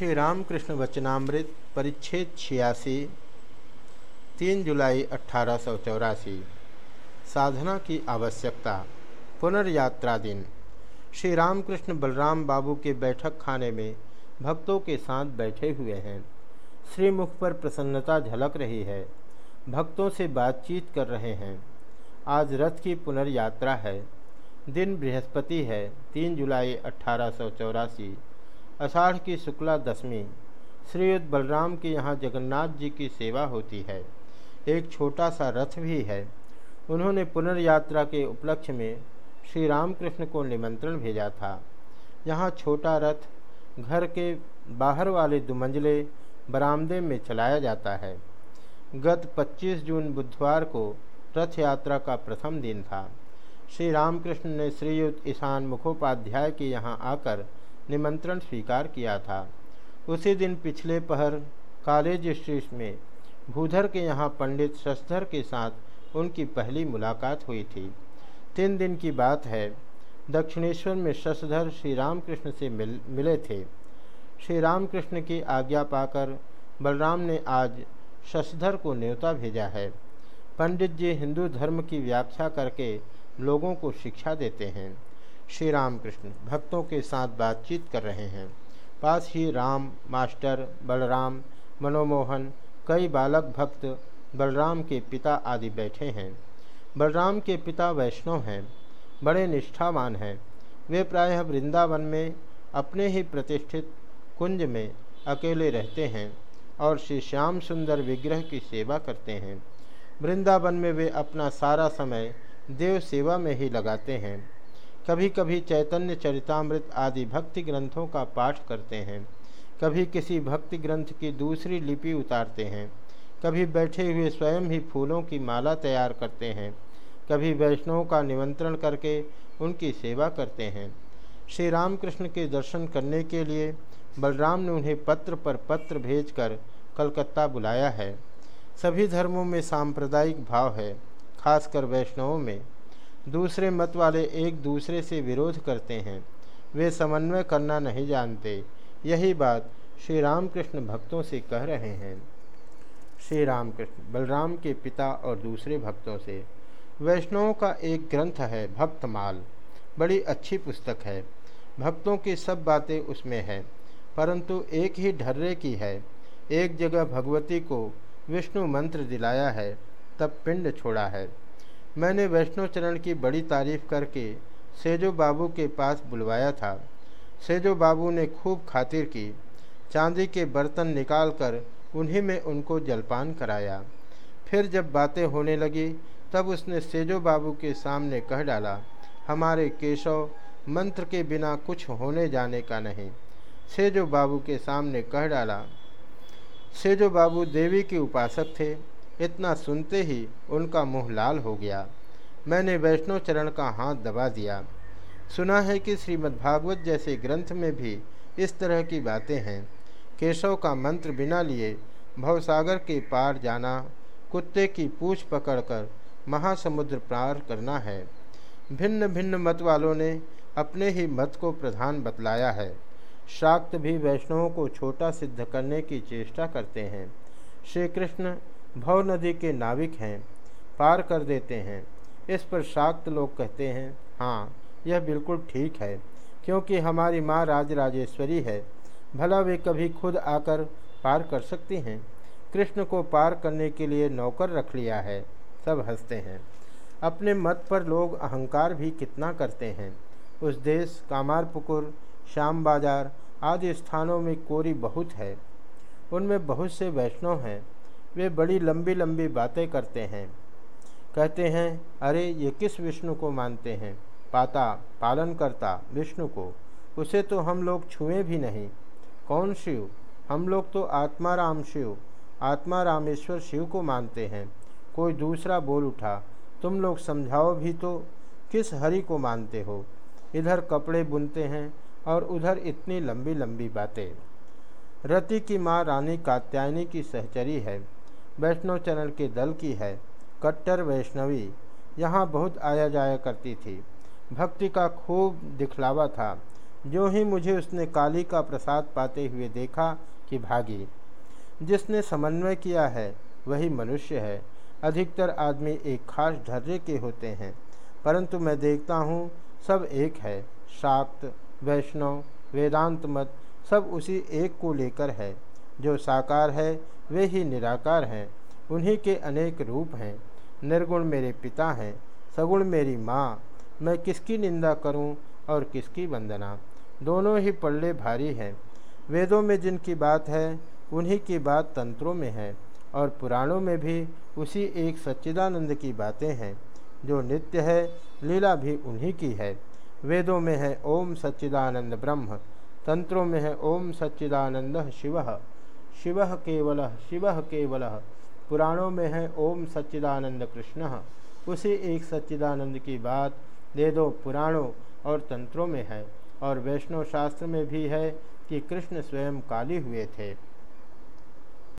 श्री रामकृष्ण वचनामृत परिच्छेद छियासी, तीन जुलाई अठारह साधना की आवश्यकता, पुनर्यात्रा दिन। श्री रामकृष्ण बलराम बाबू के बैठक खाने में भक्तों के साथ बैठे हुए हैं। श्रीमुख पर प्रसन्नता झलक रही है। भक्तों से बातचीत कर रहे हैं। आज रथ की पुनर्यात्रा है। दिन बृहस्पति है, तीन जुलाई अठारह आषाढ़ की शुक्ला दशमी। श्रीयुद्ध बलराम के यहाँ जगन्नाथ जी की सेवा होती है। एक छोटा सा रथ भी है। उन्होंने पुनर्यात्रा के उपलक्ष्य में श्री रामकृष्ण को निमंत्रण भेजा था। यहाँ छोटा रथ घर के बाहर वाले दुमंजले बरामदे में चलाया जाता है। गत 25 जून बुधवार को रथ यात्रा का प्रथम दिन था। श्री रामकृष्ण ने श्रीयुक्त ईशान मुखोपाध्याय के यहाँ आकर निमंत्रण स्वीकार किया था। उसी दिन पिछले पहर कॉलेज स्ट्रीट में भूधर के यहाँ पंडित शशधर के साथ उनकी पहली मुलाकात हुई थी। तीन दिन की बात है। दक्षिणेश्वर में शशधर श्री रामकृष्ण से मिल, मिले थे। श्री रामकृष्ण की आज्ञा पाकर बलराम ने आज शशधर को न्योता भेजा है। पंडित जी हिंदू धर्म की व्याख्या करके लोगों को शिक्षा देते हैं। श्री राम कृष्ण भक्तों के साथ बातचीत कर रहे हैं। पास ही राम, मास्टर, बलराम, मनोमोहन, कई बालक भक्त बलराम के पिता आदि बैठे हैं। बलराम के पिता वैष्णव हैं, बड़े निष्ठावान हैं। वे प्रायः वृंदावन में अपने ही प्रतिष्ठित कुंज में अकेले रहते हैं और श्री श्याम सुंदर विग्रह की सेवा करते हैं। वृंदावन में वे अपना सारा समय देव सेवा में ही लगाते हैं। कभी कभी चैतन्य चरितमृत आदि भक्ति ग्रंथों का पाठ करते हैं। कभी किसी भक्ति ग्रंथ की दूसरी लिपि उतारते हैं। कभी बैठे हुए स्वयं ही फूलों की माला तैयार करते हैं। कभी वैष्णवों का निमंत्रण करके उनकी सेवा करते हैं। श्री रामकृष्ण के दर्शन करने के लिए बलराम ने उन्हें पत्र पर पत्र भेजकर कलकत्ता बुलाया है। सभी धर्मों में सांप्रदायिक भाव है, खासकर वैष्णवों में। दूसरे मत वाले एक दूसरे से विरोध करते हैं। वे समन्वय करना नहीं जानते। यही बात श्री रामकृष्ण भक्तों से कह रहे हैं। श्री रामकृष्ण बलराम के पिता और दूसरे भक्तों से, वैष्णवों का एक ग्रंथ है भक्तमाल। बड़ी अच्छी पुस्तक है। भक्तों की सब बातें उसमें हैं, परंतु एक ही ढर्रे की है। एक जगह भगवती को विष्णु मंत्र दिलाया है, तब पिंड छोड़ा है। मैंने वैष्णव चरण की बड़ी तारीफ़ करके सेजो बाबू के पास बुलवाया था। सेजो बाबू ने खूब खातिर की। चांदी के बर्तन निकालकर उन्हीं में उनको जलपान कराया। फिर जब बातें होने लगी, तब उसने सेजो बाबू के सामने कह डाला, हमारे केशव, मंत्र के बिना कुछ होने जाने का नहीं। सेजो बाबू के सामने कह डाला, सेजो बाबू देवी के उपासक थे। इतना सुनते ही उनका मुँह लाल हो गया। मैंने वैष्णव चरण का हाथ दबा दिया। सुना है कि श्रीमद्भागवत जैसे ग्रंथ में भी इस तरह की बातें हैं। केशव का मंत्र बिना लिए भवसागर के पार जाना, कुत्ते की पूछ पकड़कर महासमुद्र पार करना है। भिन्न भिन्न मत वालों ने अपने ही मत को प्रधान बतलाया है। शाक्त भी वैष्णवों को छोटा सिद्ध करने की चेष्टा करते हैं। श्री कृष्ण भव नदी के नाविक हैं, पार कर देते हैं। इस पर शाक्त लोग कहते हैं हाँ यह बिल्कुल ठीक है, क्योंकि हमारी माँ राजराजेश्वरी है। भला वे कभी खुद आकर पार कर सकती हैं? कृष्ण को पार करने के लिए नौकर रख लिया है, सब हँसते हैं। अपने मत पर लोग अहंकार भी कितना करते हैं। उस देश, कामारपुकुर, श्याम बाज़ार आदि स्थानों में कोरी बहुत है। उनमें बहुत से वैष्णव हैं। वे बड़ी लंबी लंबी बातें करते हैं। कहते हैं, अरे, ये किस विष्णु को मानते हैं? पाता, पालन करता विष्णु को। उसे तो हम लोग छुए भी नहीं। कौन शिव? हम लोग तो आत्मा राम शिव। आत्मा रामेश्वर शिव को मानते हैं। कोई दूसरा बोल उठा, तुम लोग समझाओ भी तो किस हरि को मानते हो? इधर कपड़े बुनते हैं और उधर इतनी लंबी लंबी बातें। रति की माँ रानी कात्यायनी की सहचरी है। वैष्णव चरण के दल की है। कट्टर वैष्णवी यहाँ बहुत आया जाया करती थी। भक्ति का खूब दिखलावा था। जो ही मुझे उसने काली का प्रसाद पाते हुए देखा कि भागी। जिसने समन्वय किया है, वही मनुष्य है। अधिकतर आदमी एक खास ढर्रे के होते हैं। परंतु मैं देखता हूँ, सब एक है। शाक्त, वैष्णव, वेदांत मत, सब उसी एक को लेकर है। जो साकार है वे ही निराकार हैं, उन्हीं के अनेक रूप हैं। निर्गुण मेरे पिता हैं, सगुण मेरी माँ, मैं किसकी निंदा करूँ और किसकी वंदना? दोनों ही पल्ले भारी हैं। वेदों में जिनकी बात है, उन्हीं की बात तंत्रों में है, और पुराणों में भी उसी एक सच्चिदानंद की बातें हैं, जो नित्य है, लीला भी उन्हीं की है। वेदों में है, ओम सच्चिदानंद ब्रह्म, तंत्रों में है, ओम सच्चिदानंद शिव। शिव केवल शिव केवल। पुराणों में है, ओम सच्चिदानंद कृष्ण। उसी एक सच्चिदानंद की बात वेदों पुराणों और तंत्रों में है। और वैष्णव शास्त्र में भी है कि कृष्ण स्वयं काली हुए थे।